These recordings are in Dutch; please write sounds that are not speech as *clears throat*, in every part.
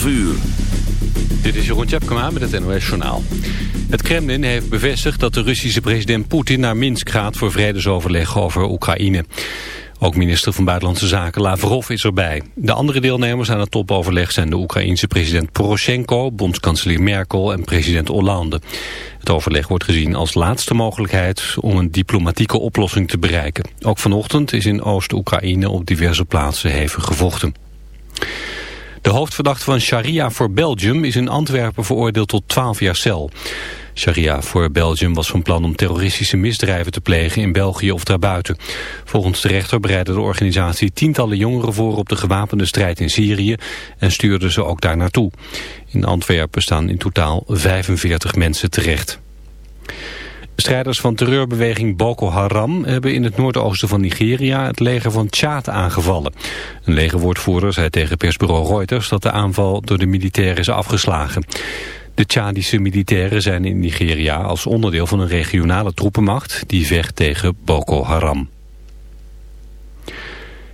12 uur. Dit is Jeroen Tjepkema met het NOS Journaal. Het Kremlin heeft bevestigd dat de Russische president Poetin naar Minsk gaat voor vredesoverleg over Oekraïne. Ook minister van Buitenlandse Zaken Lavrov is erbij. De andere deelnemers aan het topoverleg zijn de Oekraïense president Poroshenko, bondskanselier Merkel en president Hollande. Het overleg wordt gezien als laatste mogelijkheid om een diplomatieke oplossing te bereiken. Ook vanochtend is in Oost-Oekraïne op diverse plaatsen hevig gevochten. De hoofdverdachte van Sharia voor Belgium is in Antwerpen veroordeeld tot 12 jaar cel. Sharia voor Belgium was van plan om terroristische misdrijven te plegen in België of daarbuiten. Volgens de rechter bereidde de organisatie tientallen jongeren voor op de gewapende strijd in Syrië en stuurde ze ook daar naartoe. In Antwerpen staan in totaal 45 mensen terecht. Strijders van terreurbeweging Boko Haram hebben in het noordoosten van Nigeria het leger van Tjaad aangevallen. Een legerwoordvoerder zei tegen persbureau Reuters dat de aanval door de militairen is afgeslagen. De Tjadische militairen zijn in Nigeria als onderdeel van een regionale troepenmacht die vecht tegen Boko Haram.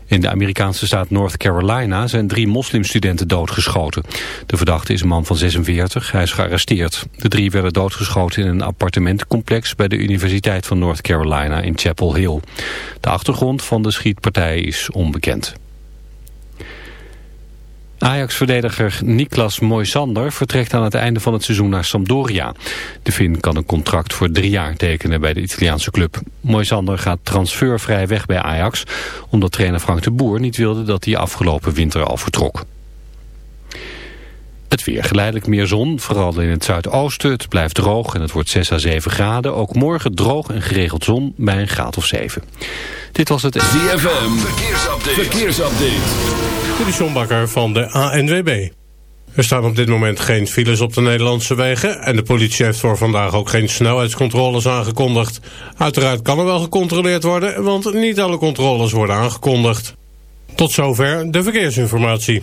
In de Amerikaanse staat North Carolina zijn drie moslimstudenten doodgeschoten. De verdachte is een man van 46, hij is gearresteerd. De drie werden doodgeschoten in een appartementencomplex bij de Universiteit van North Carolina in Chapel Hill. De achtergrond van de schietpartij is onbekend. Ajax-verdediger Niklas Moisander vertrekt aan het einde van het seizoen naar Sampdoria. De Fin kan een contract voor drie jaar tekenen bij de Italiaanse club. Moisander gaat transfervrij weg bij Ajax... omdat trainer Frank de Boer niet wilde dat hij afgelopen winter al vertrok. Het weer geleidelijk meer zon, vooral in het zuidoosten. Het blijft droog en het wordt 6 à 7 graden. Ook morgen droog en geregeld zon bij een graad of 7. Dit was het... ZFM, verkeersupdate. verkeersupdate. Dit is John Bakker van de ANWB. Er staan op dit moment geen files op de Nederlandse wegen... en de politie heeft voor vandaag ook geen snelheidscontroles aangekondigd. Uiteraard kan er wel gecontroleerd worden... want niet alle controles worden aangekondigd. Tot zover de verkeersinformatie.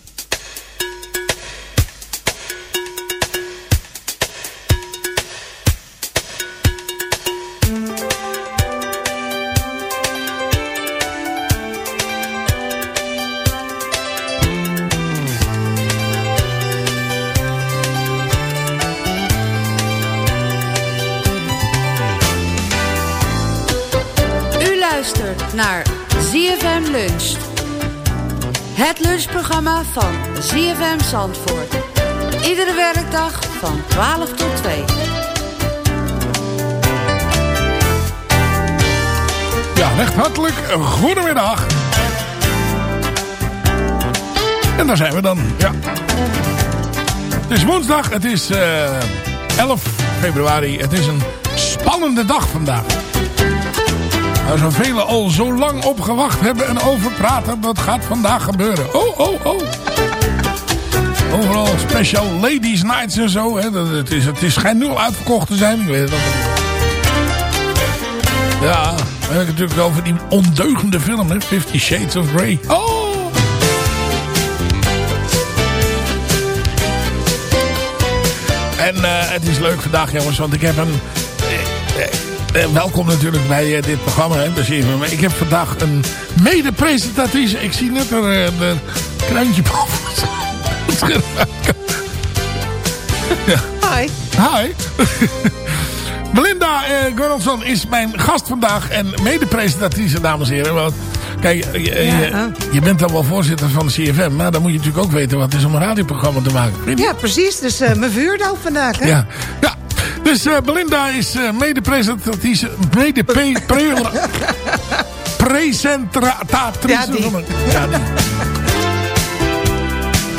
Lunchprogramma van ZFM Zandvoort. Iedere werkdag van 12 tot 2. Ja, echt hartelijk goedemiddag. En daar zijn we dan, ja. Het is woensdag, het is eh 11 februari. Het is een spannende dag vandaag. Waar zoveel al zo lang op gewacht hebben en over praten, dat gaat vandaag gebeuren. Oh, oh, oh. Overal special ladies nights en zo. Hè. Het, is, het is schijnt nu al uitverkocht te zijn. Ik weet het. Ja, dan heb ik het natuurlijk over die ondeugende film, hè? Fifty Shades of Grey. Oh! En eh, het is leuk vandaag, jongens, want ik heb een... eh, welkom natuurlijk bij eh, dit programma, hè. Ik heb vandaag een mede-presentatrice. Ik zie net er eh, de kruintje boven het scherm. Hi. Hi. *laughs* Belinda Goranson is mijn gast vandaag en mede-presentatrice, dames en heren. Want, kijk, je, je, je bent dan wel voorzitter van de CFM, maar dan moet je natuurlijk ook weten wat het is om een radioprogramma te maken. Ja, precies. Dus mijn vuurdoop vandaag, hè? Ja, ja. Dus eh, Belinda is eh, mede-presentatrice, mede presentatrice Ja, die. van een- Ja, die.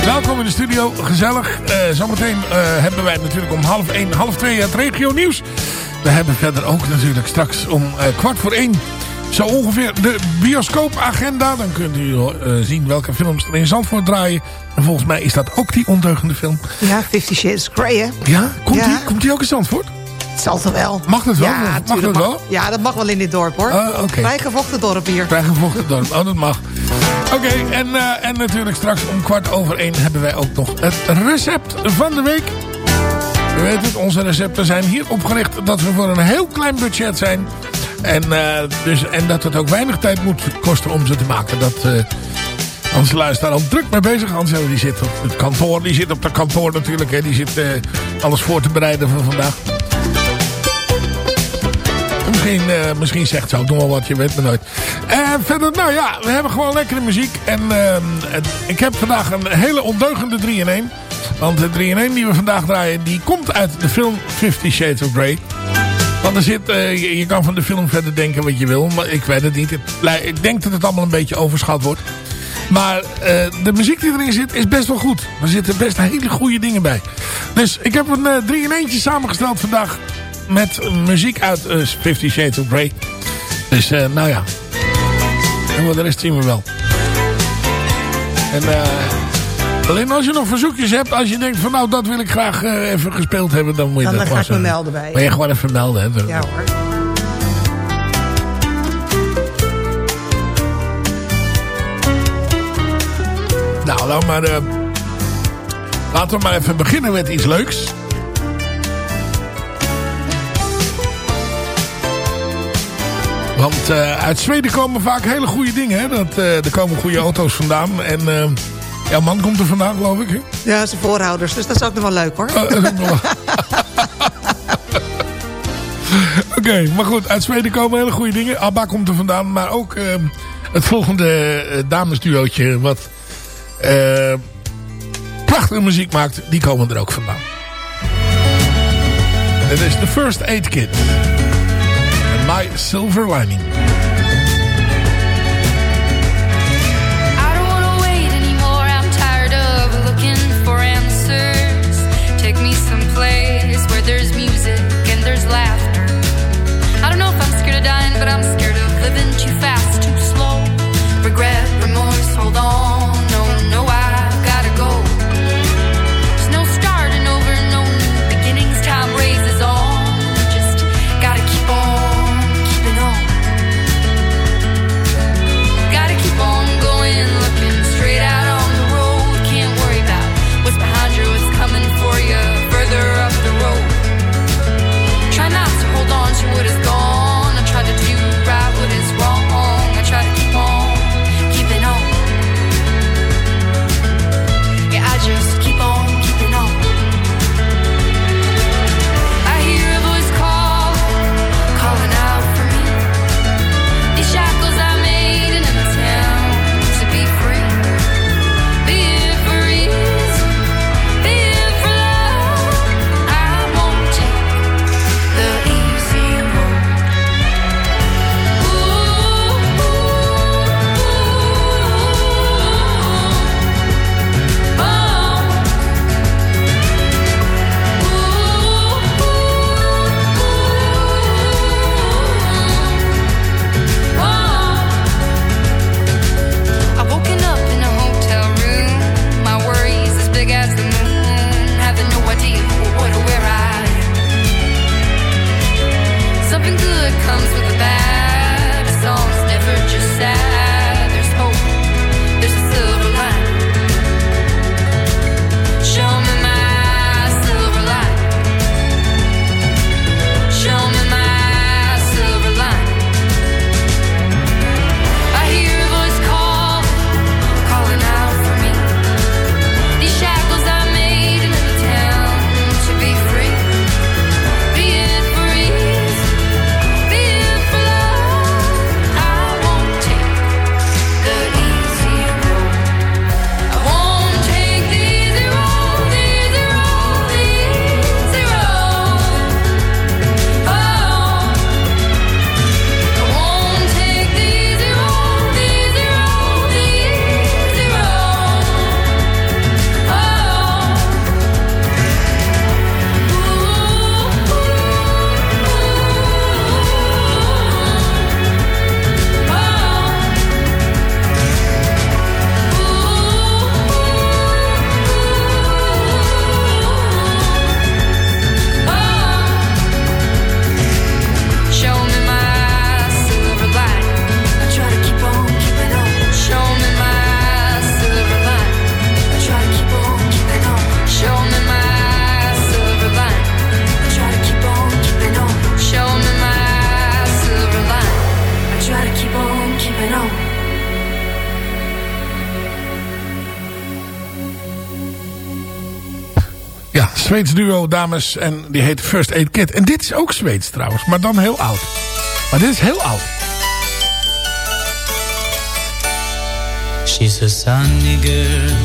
Welkom in de studio, gezellig. Eh, zometeen hebben wij natuurlijk om half één, half twee het regio nieuws. We hebben verder ook natuurlijk straks om kwart voor één zo ongeveer de bioscoopagenda. Dan kunt u eh, zien welke films er in Zandvoort draaien. En volgens mij is dat ook die ondeugende film. Ja, Fifty Shades Grey, hè? Ja, komt, Ja. Die, komt die ook in Zandvoort? Het zal toch wel? Mag dat wel? Ja, Mag tuurlijk dat mag- wel? Ja, dat mag wel in dit dorp, hoor. Ah, oké. Vrijgevochten dorp hier. Vrijgevochten dorp. Oh, dat mag. Oké, en, eh, en natuurlijk straks om kwart over één hebben wij ook nog het recept van de week. U weet het, onze recepten zijn hier opgericht dat we voor een heel klein budget zijn. En, eh, dus, en dat het ook weinig tijd moet kosten om ze te maken. Dat, eh Hans daar al druk mee bezig. Hans die zit op het kantoor. Die zit op het kantoor natuurlijk. Hè. Die zit eh, alles voor te bereiden voor vandaag. Misschien, misschien zegt ze ook nog wel wat, je weet maar nooit. En verder, nou ja, we hebben gewoon lekkere muziek. En ehm, ik heb vandaag een hele ondeugende 3-in-1. Want de 3-in-1 die we vandaag draaien, die komt uit de film Fifty Shades of Grey. Want er zit, eh, je, kan van de film verder denken wat je wil, maar ik weet het niet. Ik denk dat het allemaal een beetje overschat wordt. Maar eh, de muziek die erin zit is best wel goed. Er zitten best hele goede dingen bij. Dus ik heb een 3 in eentje samengesteld vandaag. Met muziek uit eh, Fifty Shades of Grey. Dus eh, nou ja. En de rest zien we wel. En eh, alleen als je nog verzoekjes hebt. Als je denkt van nou dat wil ik graag eh, even gespeeld hebben. Dan moet je Dan, dat dan ga gewoon ik me melden bij. Maar je gewoon even melden. Hè. Ja hoor. Nou, dan maar, eh, laten we maar even beginnen met iets leuks. Want eh, uit Zweden komen vaak hele goede dingen. Hè? Dat, eh, er komen goede auto's vandaan. En eh jouw man komt er vandaan, geloof ik. Hè? Ja, zijn voorouders. Dus dat is ook nog wel leuk, hoor. Oh, *laughs* *laughs* Oké, maar goed. Uit Zweden komen hele goede dingen. Abba komt er vandaan. Maar ook eh, het volgende eh, damesduootje... wat eh, prachtige muziek maakt... die komen er ook vandaan. Dit is The First Aid Kit. En My Silver Lining. Zweeds duo, dames. En die heet First Aid Kit. En dit is ook Zweeds trouwens, maar dan heel oud. Maar dit is heel oud. She's a sunny girl,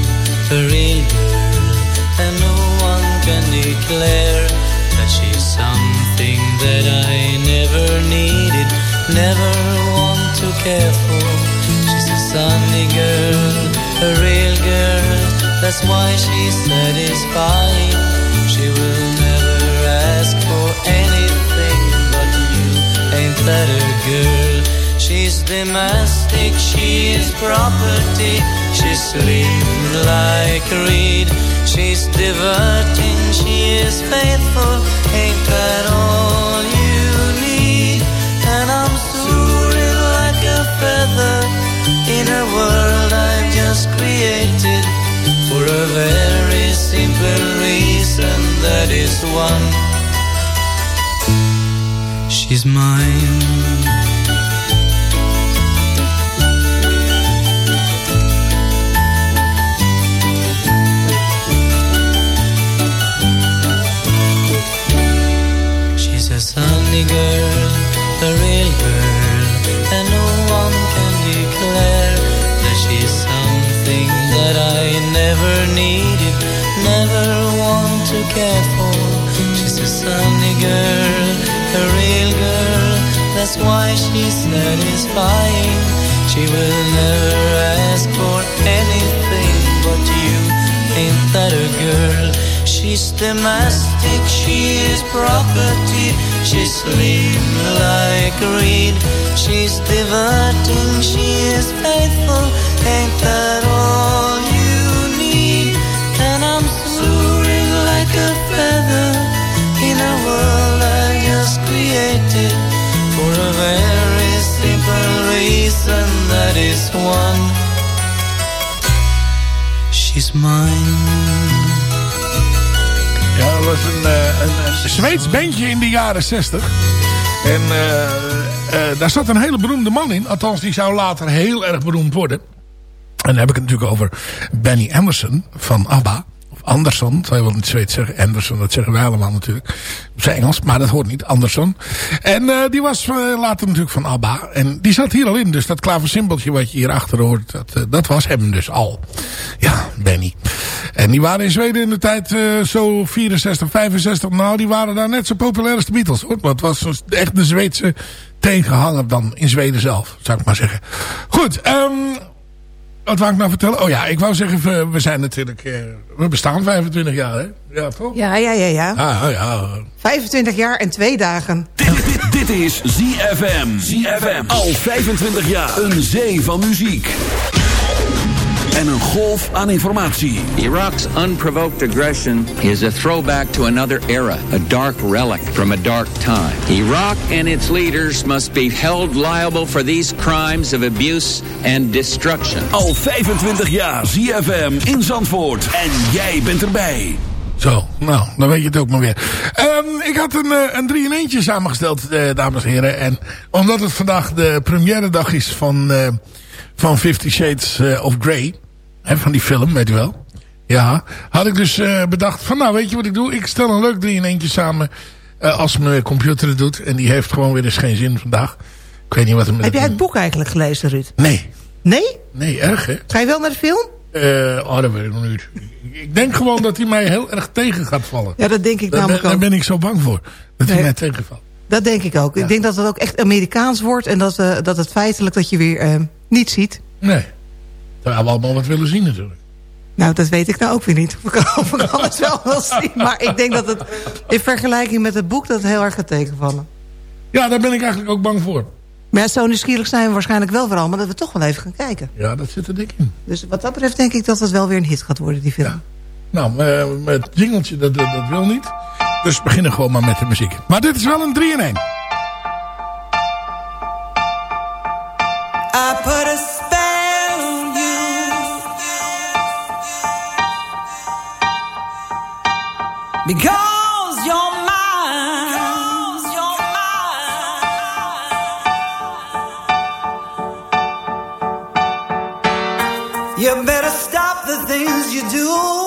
a real girl, and no one can declare that she's something that I never needed, never want to care for. She's a sunny girl, a real girl, that's why she's satisfying. She will never ask for anything but you. Ain't that a girl? She's domestic, property. She's slim like a reed. She's diverting, she is faithful. Ain't that all you need? And I'm soaring like a feather in a world I've just created for a very simple. That is one. She's mine. She's a sunny girl, a real girl, and no one can declare that she's something that I never needed, never want to care for. She's a sunny girl, a real girl, that's why she's satisfying. She will never ask for anything but you. Ain't that a girl? She's domestic, she is property. She's slim like a reed. She's diverting, she is faithful. Ain't that all reason. That is one. She's mine. Ja, dat was een, eh, een, een Zweeds bandje in de jaren 60. En eh, eh, daar zat een hele beroemde man in. Althans, die zou later heel erg beroemd worden. En dan heb ik het natuurlijk over Benny Anderson van ABBA. Of Anderson, zou je wel in Zweeds zeggen. Anderson, dat zeggen wij allemaal natuurlijk. Op zijn Engels, maar dat hoort niet. Anderson. En eh, die was eh, later natuurlijk van ABBA. En die zat hier al in. Dus dat klaversymbeltje wat je hier achter hoort, dat, eh, dat was hem dus al. Ja, Benny. En die waren in Zweden in de tijd zo 64, 65. Nou, die waren daar net zo populair als de Beatles. Hoor. Maar het was echt de Zweedse tegenhanger dan in Zweden zelf, zou ik maar zeggen. Goed, ehm wat wou ik nou vertellen? Oh ja, ik wou zeggen, we, we zijn natuurlijk... eh, we bestaan 25 jaar, hè? Ja, toch? Ja, ja, ja, ja. Ja, ja. 25 jaar en twee dagen. Dit, dit, dit is ZFM. ZFM. Al 25 jaar. Een zee van muziek. En een golf aan informatie. Iraq's unprovoked aggression is a throwback to another era, a dark relic from a dark time. Iraq and its leaders must be held liable for these crimes of abuse and destruction. Al 25 jaar ZFM in Zandvoort. En jij bent erbij. Zo, nou, dan weet je het ook maar weer. Ehm, ik had een, eh, een 3 in eentje samengesteld, eh, dames en heren. En omdat het vandaag de première dag is van, eh, van Fifty Shades of Grey. Van die film, weet u wel. Ja, had ik dus eh, bedacht van nou, weet je wat ik doe? Ik stel een leuk 3 in eentje samen eh, als mijn computer het doet. En die heeft gewoon weer eens geen zin vandaag. Ik weet niet wat er met Heb jij het- boek eigenlijk gelezen, Ruud? Nee. Nee? Nee, erg hè? Ga je wel naar de film? Eh, oh, dat weet ik nog niet. Ik denk gewoon dat hij mij heel erg tegen gaat vallen. Ja, dat denk ik Daar, namelijk ben, daar ook. ben ik zo bang voor. Dat hij mij tegenvalt. Dat denk ik ook. Ik denk dat het ook echt Amerikaans wordt... en dat, eh, dat het feitelijk dat je weer niet ziet. Nee. Terwijl we allemaal wat willen zien natuurlijk. Nou, dat weet ik nou ook weer niet. Of ik, of ik alles wel wil zien. Maar ik denk dat het in vergelijking met het boek... dat het heel erg gaat tegenvallen. Ja, daar ben ik eigenlijk ook bang voor. Maar ja, zo nieuwsgierig zijn we waarschijnlijk wel vooral... maar dat we toch wel even gaan kijken. Ja, dat zit er dik in. Dus wat dat betreft denk ik dat het wel weer een hit gaat worden, die film. Nou, eh, het jingeltje, dat, dat, dat wil niet. Dus we beginnen gewoon maar met de muziek. Maar dit is wel een 3 in 1. I put a because you're mine. You better stop the things you do.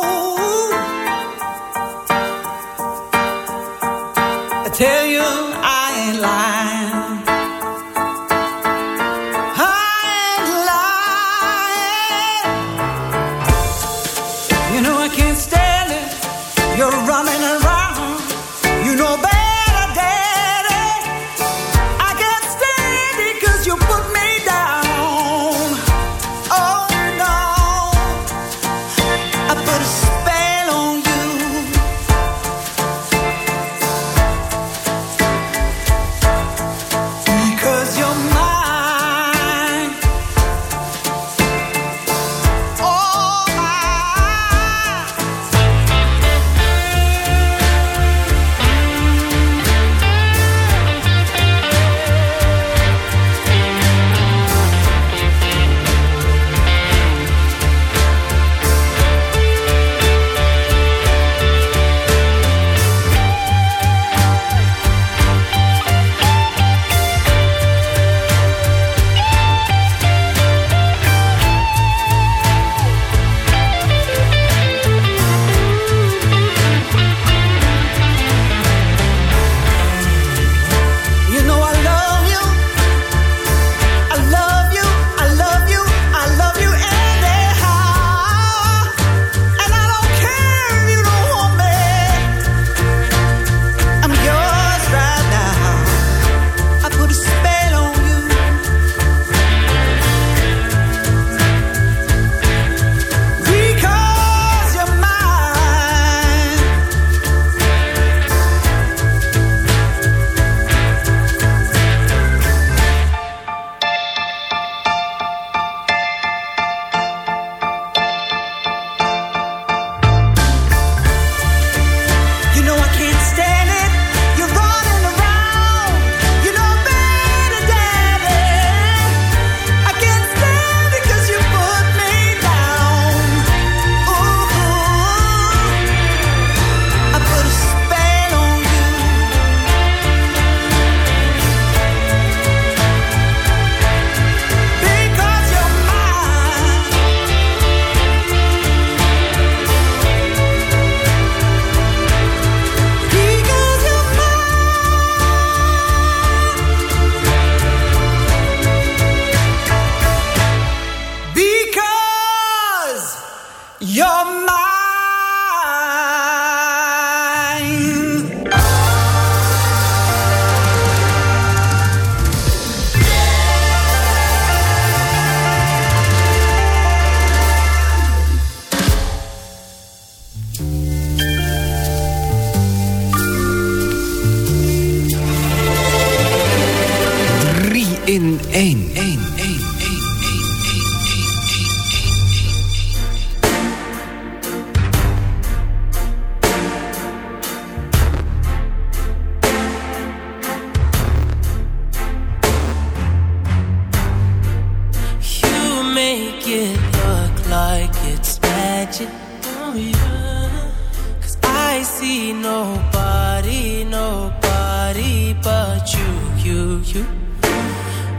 you.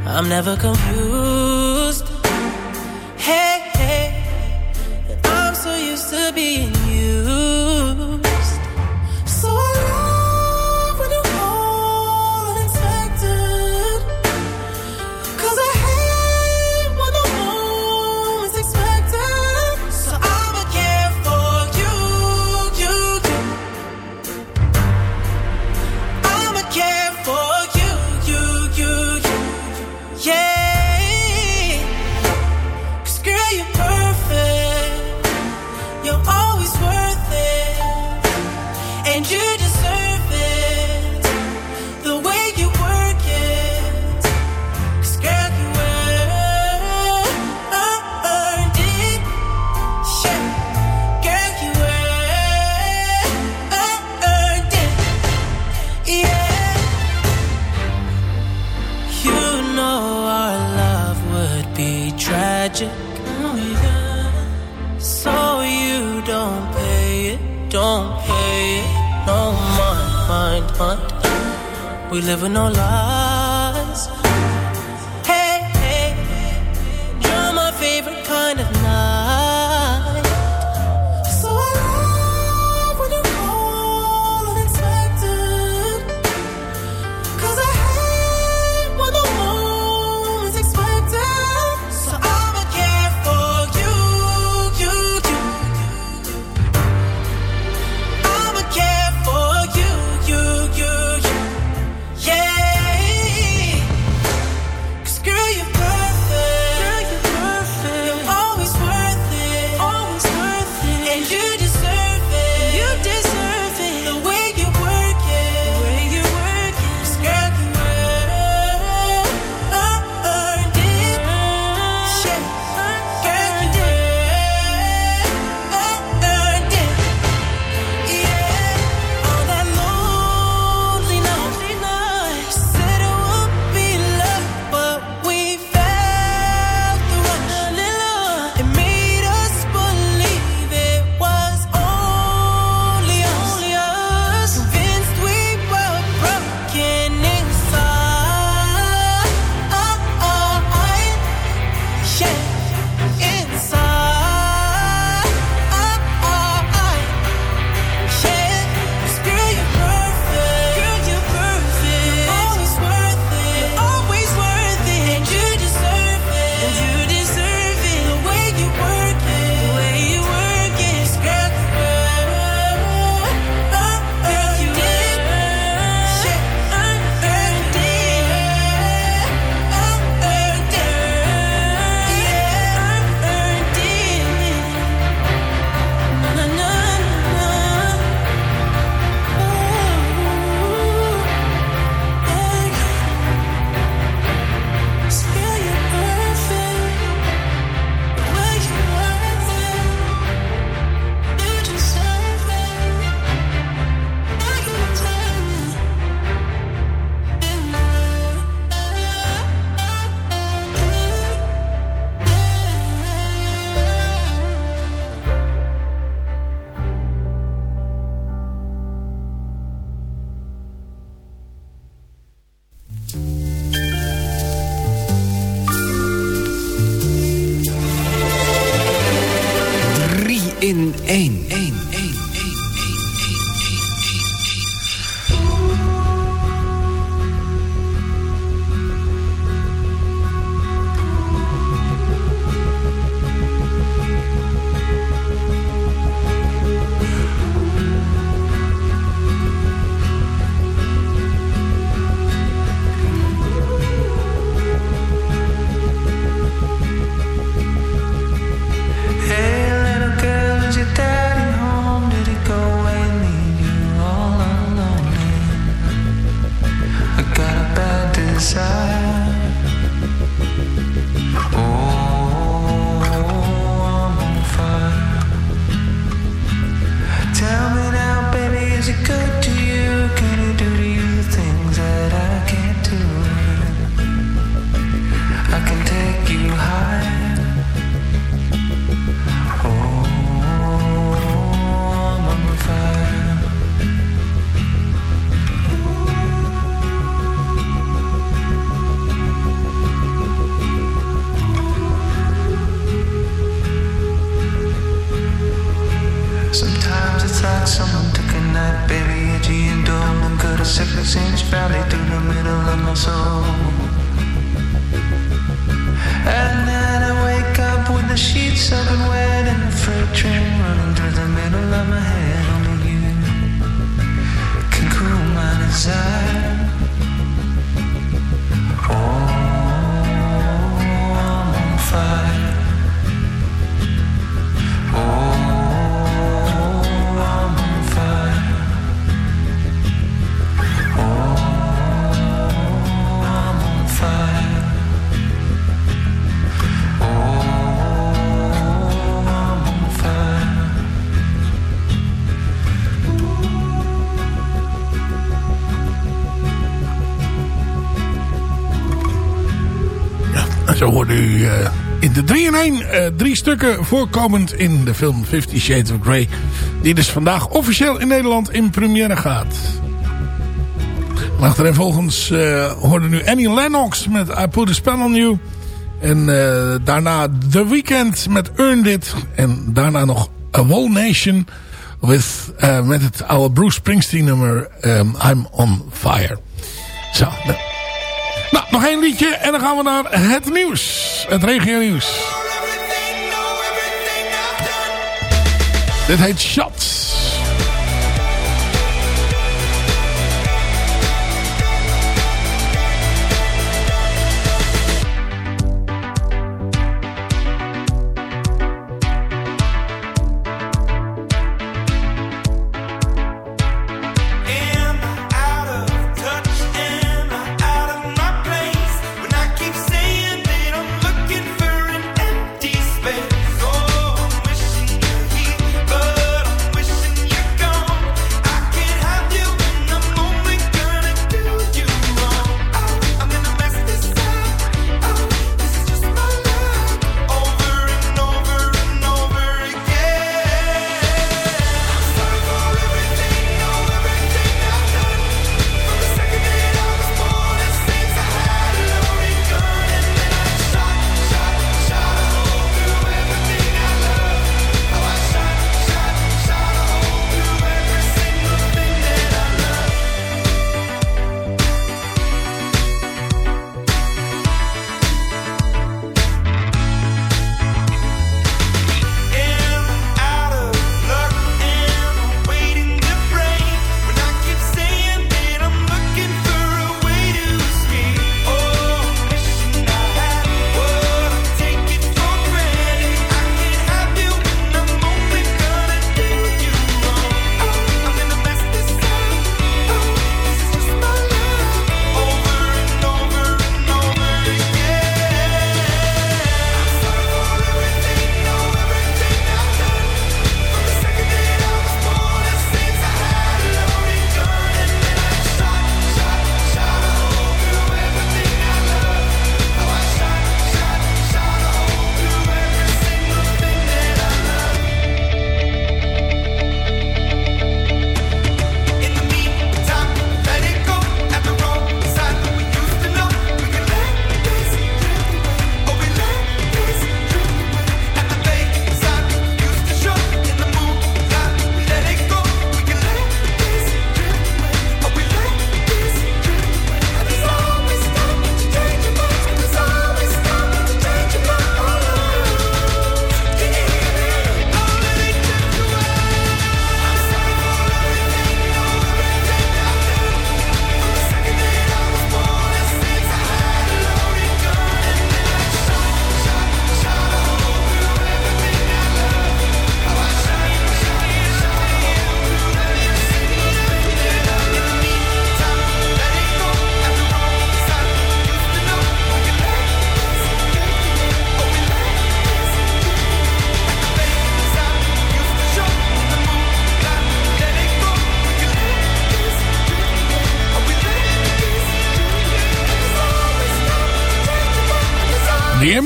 I'm never confused. Hey, hey, I'm so used to being you. We live in no lie zo hoorde u eh, in de 3 in 1 eh, drie stukken voorkomend in de film Fifty Shades of Grey. Die dus vandaag officieel in Nederland in première gaat. En achterin volgens eh hoorde nu Annie Lennox met I Put a Spell on You. En daarna The Weeknd met Earned It. En daarna nog A Whole Nation with, met het oude Bruce Springsteen nummer ehm, I'm on Fire. Zo, nou, nog één liedje en dan gaan we naar het nieuws. Het regio nieuws. Dit heet Shots.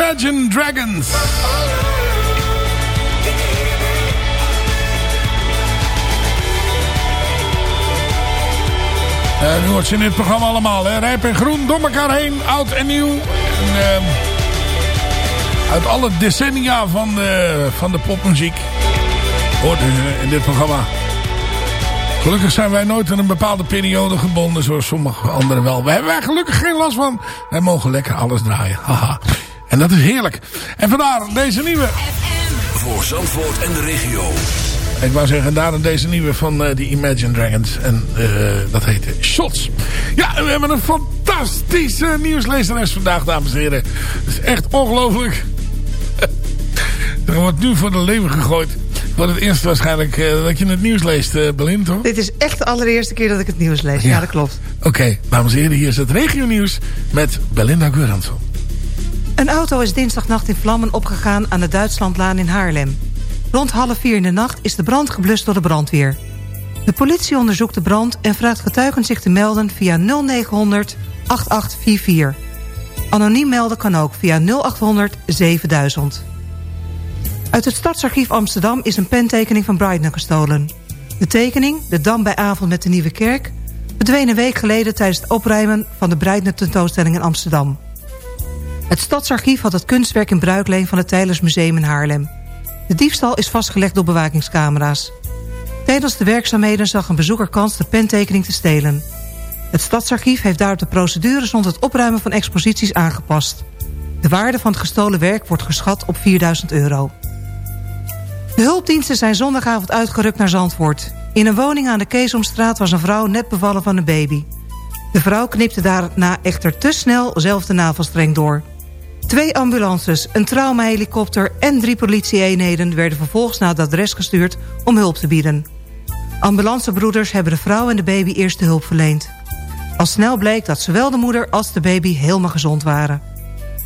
Imagine Dragons. En nu hoort ze in dit programma allemaal. Hè? Rijp en groen, door elkaar heen, oud en nieuw. Ehm, uit alle decennia van de, van de popmuziek. Hoort u in dit programma. Gelukkig zijn wij nooit aan een bepaalde periode gebonden, zoals sommige anderen wel. We hebben er gelukkig geen last van. Wij mogen lekker alles draaien. Haha. En dat is heerlijk. En vandaar deze nieuwe... Voor Zandvoort en de regio. Ik wou zeggen, daarom deze nieuwe van eh, die Imagine Dragons. En eh, dat heet Shots. Ja, en we hebben een fantastische nieuwslezeres vandaag, dames en heren. Het is echt ongelooflijk. *laughs* er wordt nu voor de leeuwen gegooid. Voor het eerst waarschijnlijk eh, dat je het nieuws leest, eh Belin, toch? Dit is echt de allereerste keer dat ik het nieuws lees. Ja, Ja. dat klopt. Oké, dames en heren, hier is het regionieuws met Belinda Guransson. Een auto is dinsdagnacht in vlammen opgegaan aan de Duitslandlaan in Haarlem. Rond half vier in de nacht is de brand geblust door de brandweer. De politie onderzoekt de brand en vraagt getuigen zich te melden via 0900 8844. Anoniem melden kan ook via 0800 7000. Uit het Stadsarchief Amsterdam is een pentekening van Breitner gestolen. De tekening, de Dam bij avond met de Nieuwe Kerk... verdween een week geleden tijdens het opruimen van de Breitner tentoonstelling in Amsterdam. Het Stadsarchief had het kunstwerk in bruikleen van het Tijlersmuseum in Haarlem. De diefstal is vastgelegd door bewakingscamera's. Tijdens de werkzaamheden zag een bezoeker kans de pentekening te stelen. Het Stadsarchief heeft daarop de procedures rond het opruimen van exposities aangepast. De waarde van het gestolen werk wordt geschat op 4000 euro. De hulpdiensten zijn zondagavond uitgerukt naar Zandvoort. In een woning aan de Keesomstraat was een vrouw net bevallen van een baby. De vrouw knipte daarna echter te snel zelf de navelstreng door. Twee ambulances, een traumahelikopter en drie politieeenheden... werden vervolgens naar het adres gestuurd om hulp te bieden. Ambulancebroeders hebben de vrouw en de baby eerste hulp verleend. Al snel bleek dat zowel de moeder als de baby helemaal gezond waren.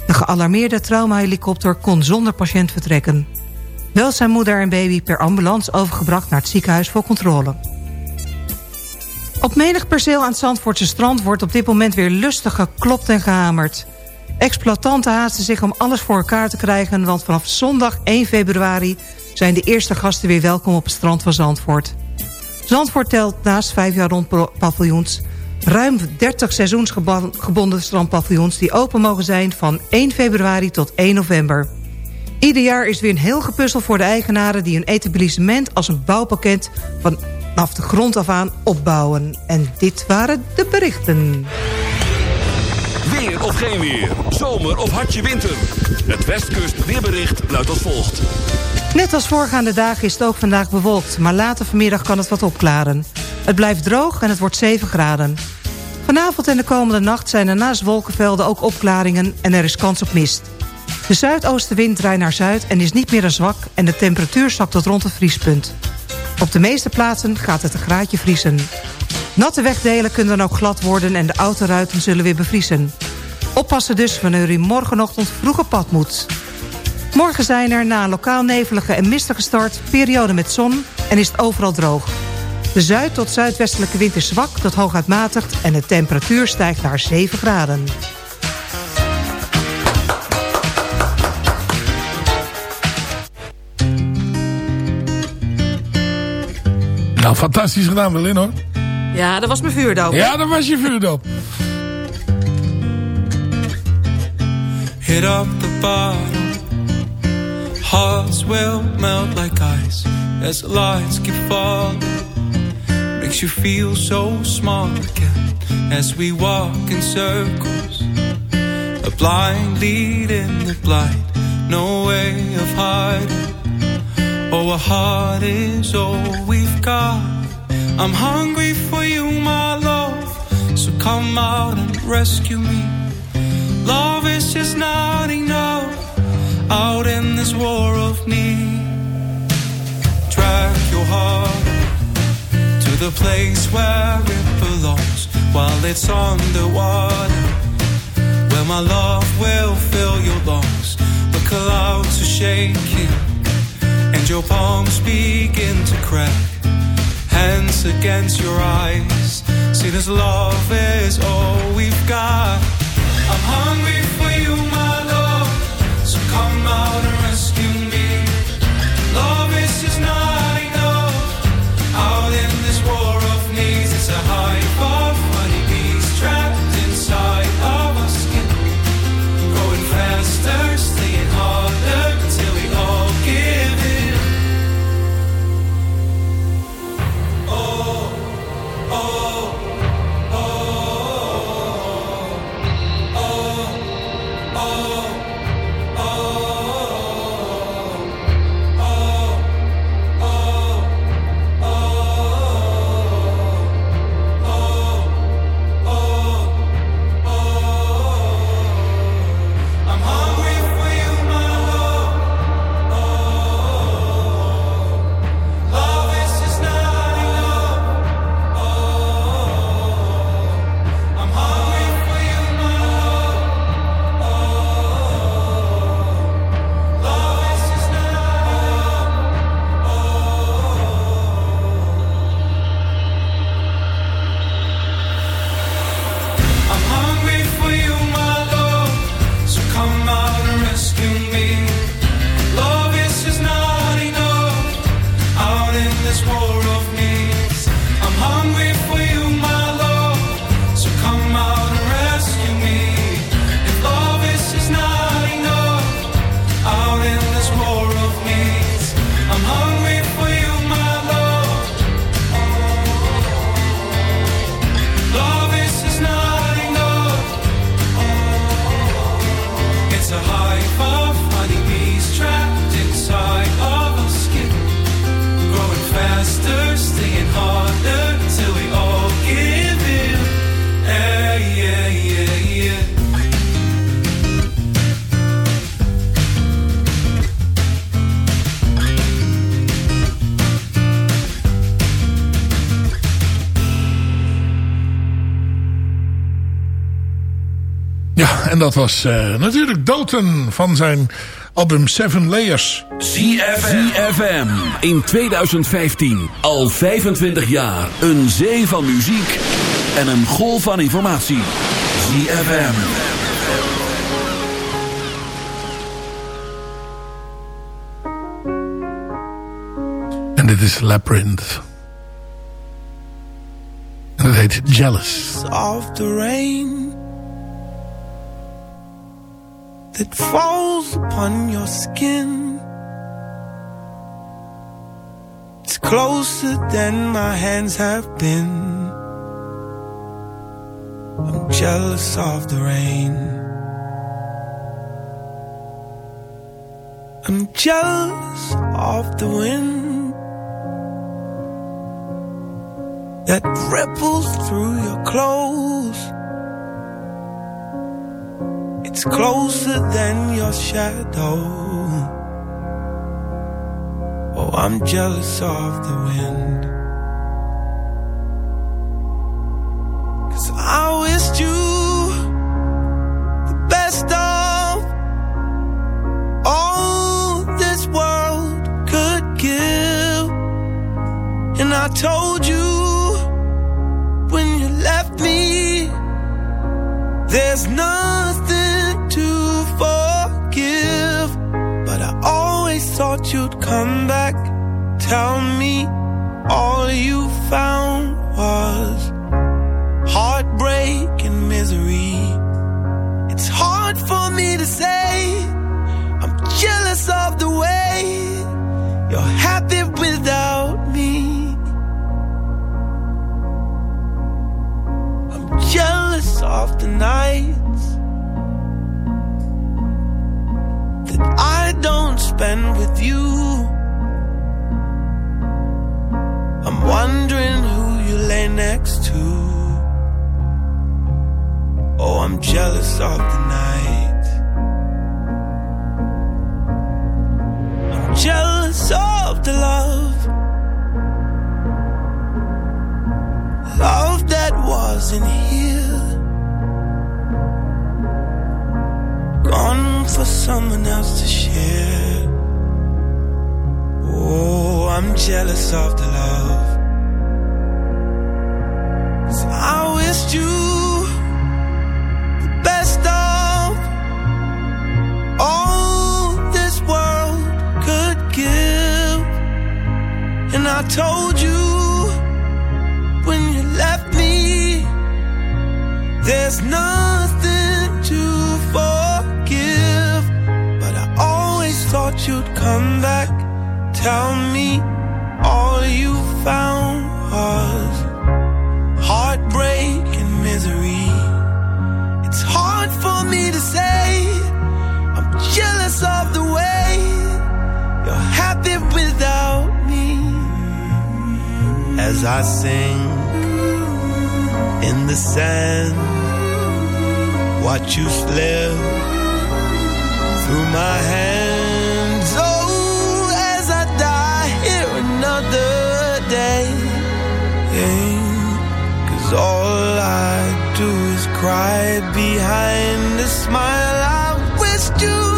De gealarmeerde traumahelikopter kon zonder patiënt vertrekken. Wel zijn moeder en baby per ambulance overgebracht naar het ziekenhuis voor controle. Op menig perceel aan het Zandvoortse strand wordt op dit moment weer lustig geklopt en gehamerd. Exploitanten haasten zich om alles voor elkaar te krijgen... want vanaf zondag 1 februari zijn de eerste gasten weer welkom op het strand van Zandvoort. Zandvoort telt naast vijf jaar rond paviljoens... ruim 30 seizoensgebonden strandpaviljoens... die open mogen zijn van 1 februari tot 1 november. Ieder jaar is weer een heel gepuzzel voor de eigenaren... die een etablissement als een bouwpakket vanaf de grond af aan opbouwen. En dit waren de berichten. Weer of geen weer. Zomer of hartje winter. Het Westkust weerbericht luidt als volgt. Net als voorgaande dagen is het ook vandaag bewolkt... maar later vanmiddag kan het wat opklaren. Het blijft droog en het wordt 7 graden. Vanavond en de komende nacht zijn er naast wolkenvelden ook opklaringen... en er is kans op mist. De zuidoostenwind draait naar zuid en is niet meer dan zwak... en de temperatuur zakt tot rond het vriespunt. Op de meeste plaatsen gaat het een graadje vriezen. Natte wegdelen kunnen dan ook glad worden... en de autoruiten zullen weer bevriezen. Oppassen dus wanneer u morgenochtend vroeg op pad moet. Morgen zijn er na een lokaal nevelige en mistige start... periode met zon en is het overal droog. De zuid- tot zuidwestelijke wind is zwak tot hooguit matigd... en de temperatuur stijgt naar 7 graden. Nou, fantastisch gedaan, Belin, hoor. Ja, dat was mijn vuurdoop. Ja, dat was je vuurdoop. Hit up the bottom. Hearts will melt like ice as the lights keep falling. Makes you feel so small again as we walk in circles. A blind lead in the blind, no way of hiding. Oh, a heart is all we've got. I'm hungry for you, my love. So come out and rescue me. Love is just not enough out in this war of need. Drag your heart to the place where it belongs while it's underwater. Where my love will fill your lungs. The clouds are shaking and your palms begin to crack. Hands against your eyes. See, this love is all we've got. I'm hungry for you, my love. So come out and en dat was eh, natuurlijk Dalton van zijn album Seven Layers. ZFM. In 2015. Al 25 jaar. Een zee van muziek. En een golf van informatie. ZFM. En dit is Labyrinth. En dat heet Jealous. of the rain that falls upon your skin. It's closer than my hands have been. I'm jealous of the rain. I'm jealous of the wind that ripples through your clothes. It's closer than your shadow. Oh, I'm jealous of the wind. Cause I wished you the best of all this world could give. And I told you when you left me, there's nothing forgive. But I always thought you'd come back, tell me all you found was heartbreak and misery. Day. Cause all I do is cry behind a smile. I wished you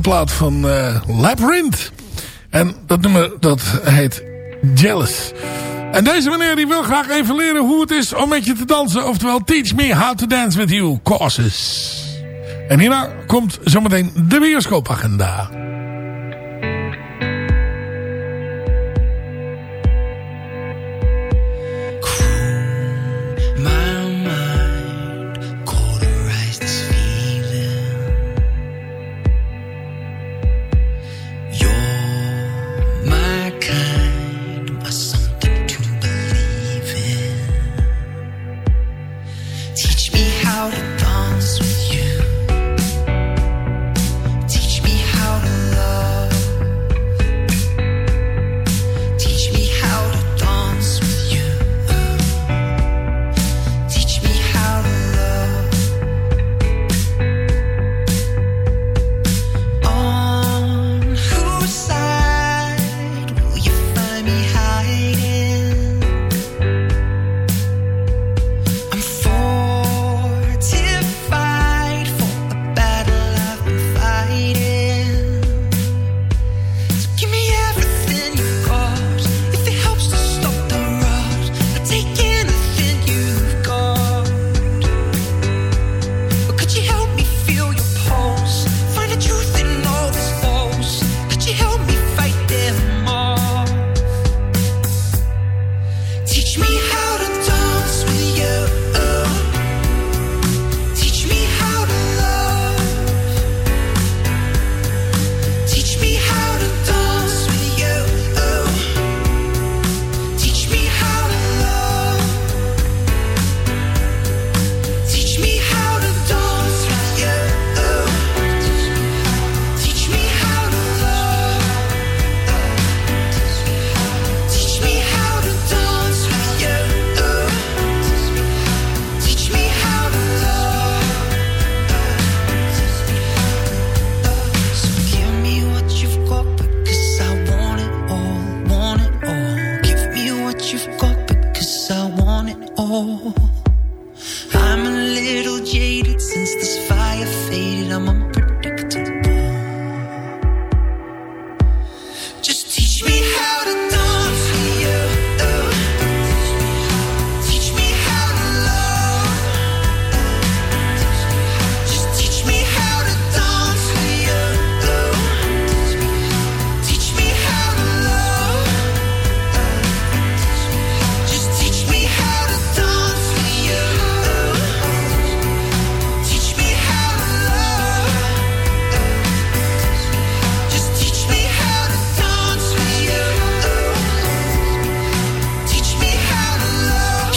prachtige plaat van eh Labyrinth. En dat nummer dat heet Jealous. En deze meneer die wil graag even leren hoe het is om met je te dansen. Oftewel, teach me how to dance with you. Causes. En hierna komt zometeen de bioscoopagenda.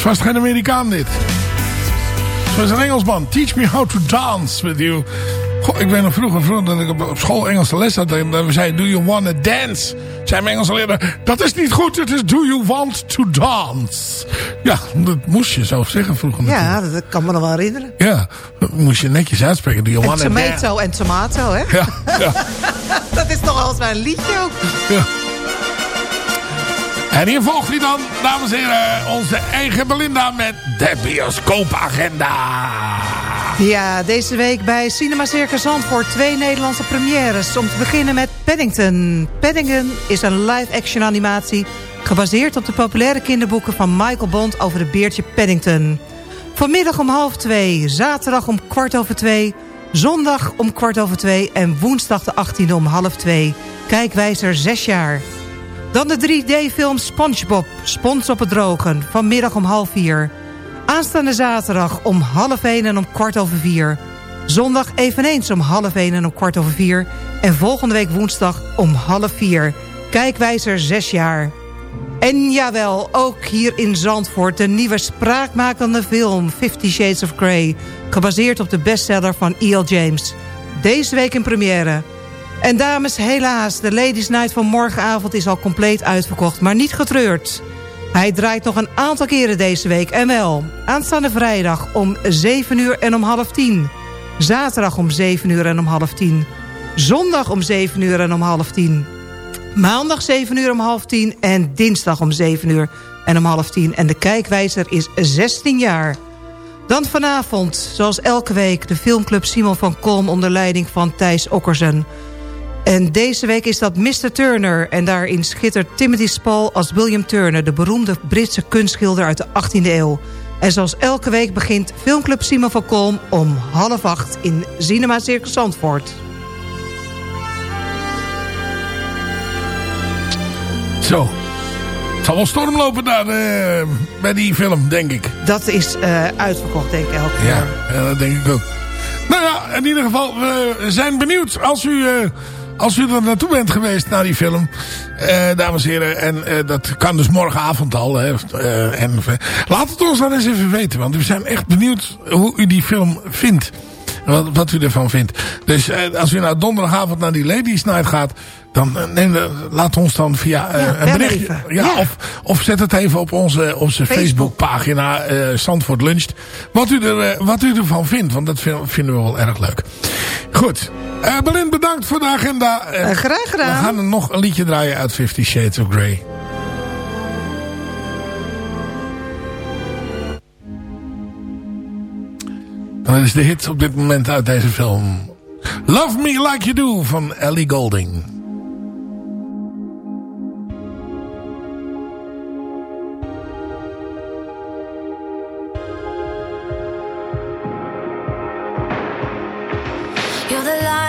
Vast geen Amerikaan dit. Het is een Engelsman. Teach me how to dance with you. Goh, ik weet nog vroeger, vroeger dat ik op, op school Engelse les had. En we zeiden, do you want to dance? Zei mijn Engelse leraar, dat is niet goed. Het is, do you want to dance? Ja, dat moest je zo zeggen vroeger. Ja, dat kan me nog wel herinneren. Ja, dat moest je netjes uitspreken. Do you to dance? tomato en tomato, hè? Ja, ja. *laughs* dat is toch als mijn liedje ook. Ja. En hier volgt hij dan, dames en heren, onze eigen Belinda met de bioscoopagenda. Ja, deze week bij Cinema Circus Zandvoort twee Nederlandse premières. Om te beginnen met Paddington. Paddington is een live-action animatie... gebaseerd op de populaire kinderboeken van Michael Bond... over het beertje Paddington. Vanmiddag om half twee, zaterdag om kwart over twee... zondag om kwart over twee en woensdag de 18e om half twee. Kijkwijzer zes jaar. Dan de 3D-film SpongeBob, Spons op het drogen, vanmiddag om half vier. Aanstaande zaterdag om half één en om kwart over vier. Zondag eveneens om half één en om kwart over vier. En volgende week woensdag om half vier. Kijkwijzer zes jaar. En jawel, ook hier in Zandvoort de nieuwe spraakmakende film Fifty Shades of Grey. Gebaseerd op de bestseller van E.L. James. Deze week in première. En dames, helaas, de Ladies Night van morgenavond is al compleet uitverkocht, maar niet getreurd. Hij draait nog een aantal keren deze week. En wel, aanstaande vrijdag om 7 uur en om half 10. Zaterdag om 7 uur en om half 10. Zondag om 7 uur en om half 10. Maandag 7 uur om half 10 en dinsdag om 7 uur en om half 10. En de kijkwijzer is 16 jaar. Dan vanavond, zoals elke week, de filmclub Simon van Kolm... onder leiding van Thijs Okkersen. En deze week is dat Mr. Turner. En daarin schittert Timothy Spall als William Turner... de beroemde Britse kunstschilder uit de 18e eeuw. En zoals elke week begint filmclub Simon van Kolm... om half acht in Cinema Circus Zandvoort. Zo. Het zal wel storm lopen daar eh, bij die film, denk ik. Dat is eh, uitverkocht, denk ik. Ja, ja, dat denk ik ook. Nou ja, in ieder geval, we zijn benieuwd als u, eh, als u er naartoe bent geweest naar die film. eh, dames en heren, en eh, dat kan dus morgenavond al. Hè, eh, en, laat het ons dan eens even weten, want we zijn echt benieuwd hoe u die film vindt. Wat, wat u ervan vindt. Dus eh, als u nou donderdagavond naar die Ladies Night gaat... dan eh, neem de, laat ons dan via eh, Ja, een berichtje... Ja, Ja. Of, of zet het even op onze, onze Facebookpagina eh Zandvoort Luncht. Wat u, er, eh, wat u ervan vindt. Want dat vind- vinden we wel erg leuk. Goed. Berlin, bedankt voor de agenda. Eh, Eh, graag gedaan. We gaan er nog een liedje draaien uit Fifty Shades of Grey. Dat is de hit op dit moment uit deze film. Love Me Like You Do van Ellie Golding. You're the light,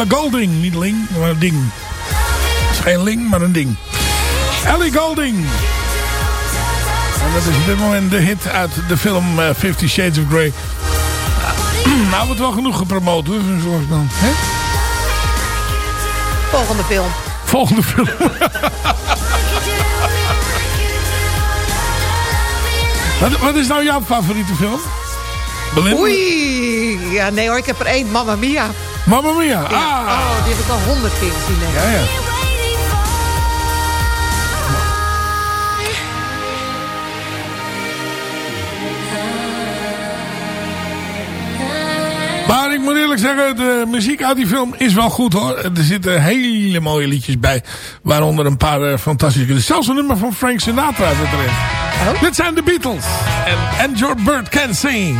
Uh, Golding, niet Ling, maar een ding. Het is geen Ling, maar een ding. Ellie Golding. En dat is op dit moment de hit uit de film eh, Fifty Shades of Grey. *clears throat* nou, wordt wel genoeg gepromoot hoor, zoals dan. Hè? Volgende film. Volgende film. *laughs* wat, wat is nou jouw favoriete film? Belinda? Oei, ja nee hoor, ik heb er één, Mamma Mia. Mamma Mia. Ah. Oh, die heb ik al honderd keer gezien. Ja, ja. Maar ik moet eerlijk zeggen, de muziek uit die film is wel goed hoor. Er zitten hele mooie liedjes bij. Waaronder een paar uh, fantastische... Zelfs een nummer van Frank Sinatra zit erin. Oh. Dit zijn de Beatles. En And Your Bird Can Sing.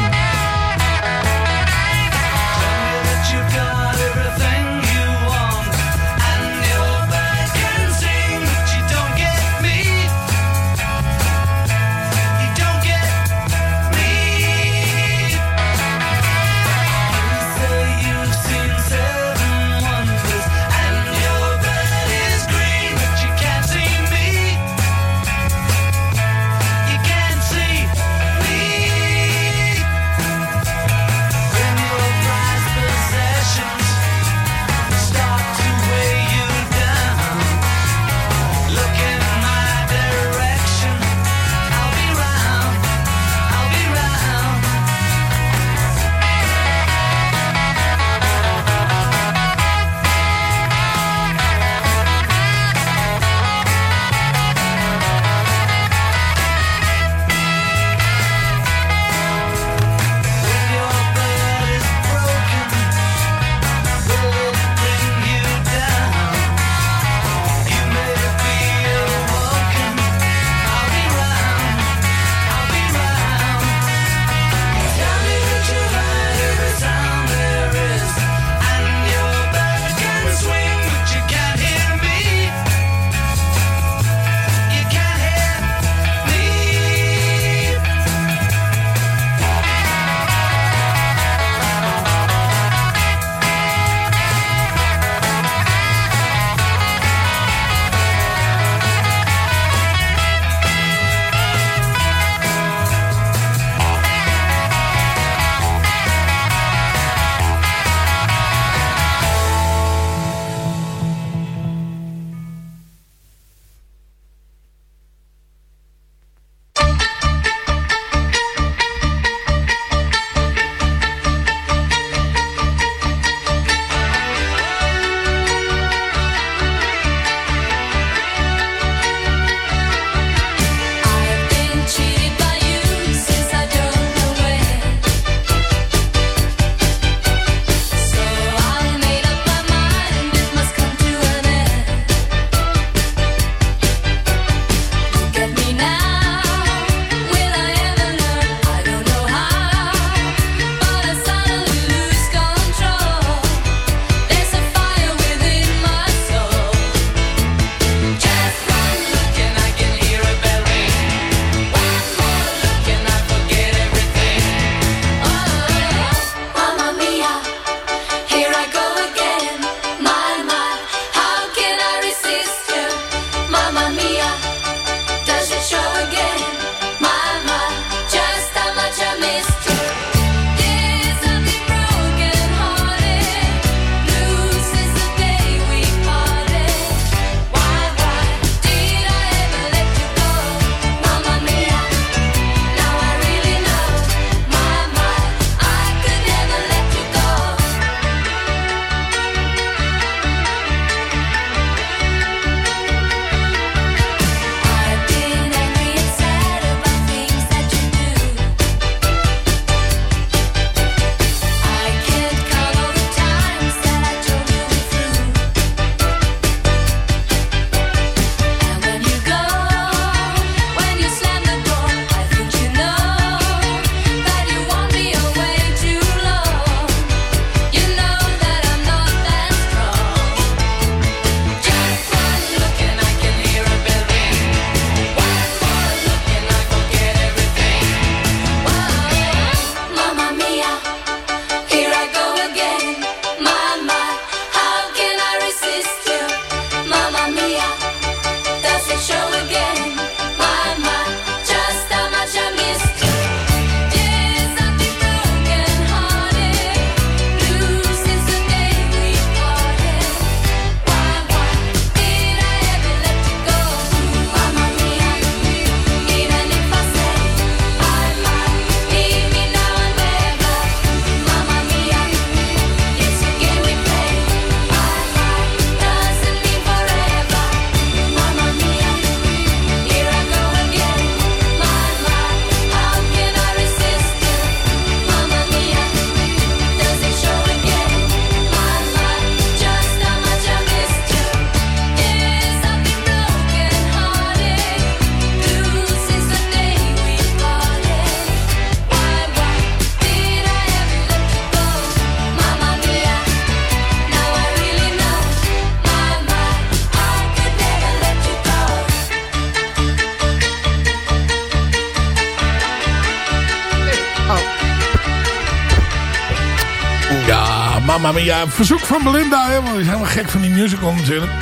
Mia. Verzoek van Belinda, hè, want die is helemaal gek van die musical natuurlijk.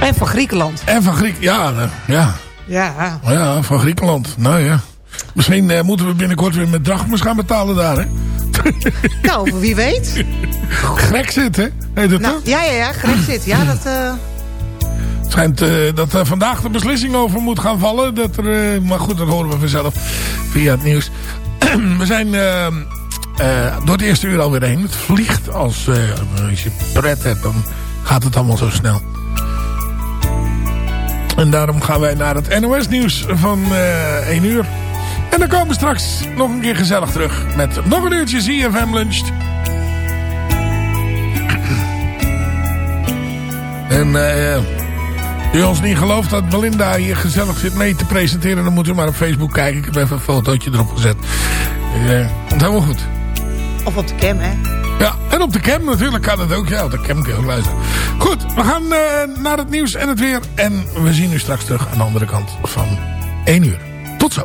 En van Griekenland. En van Griek, ja, ja. Ja. Ja, van Griekenland. Nou ja. Misschien eh, moeten we binnenkort weer met drachmes gaan betalen daar, hè? *laughs* Nou, wie weet. Grexit, hè? Heet het Nou, toch? ja, ja, ja. Grexit. Ja, dat... eh, Het schijnt eh, dat er vandaag de beslissing over moet gaan vallen. Dat er, maar goed, dat horen we vanzelf via het nieuws. *clears throat* we zijn eh, door het eerste uur alweer heen. Het vliegt als, eh, als je pret hebt, dan gaat het allemaal zo snel. En daarom gaan wij naar het NOS nieuws van eh 1 uur. En dan komen we straks nog een keer gezellig terug met nog een uurtje ZFM Lunch. En u ons niet gelooft dat Belinda hier gezellig zit mee te presenteren... dan moet u maar op Facebook kijken. Ik heb even een fotootje erop gezet. Komt helemaal goed. Of op de cam, hè. Ja, en op de cam natuurlijk kan het ook. Ja, op de cam kun je ook luisteren. Goed, we gaan eh, naar het nieuws en het weer. En we zien u straks terug aan de andere kant van 1 uur. Tot zo.